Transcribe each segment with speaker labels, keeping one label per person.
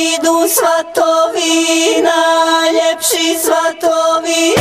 Speaker 1: idu svatovi, najljepši svatovi.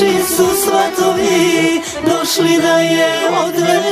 Speaker 2: naši su svatovi došli da je odvede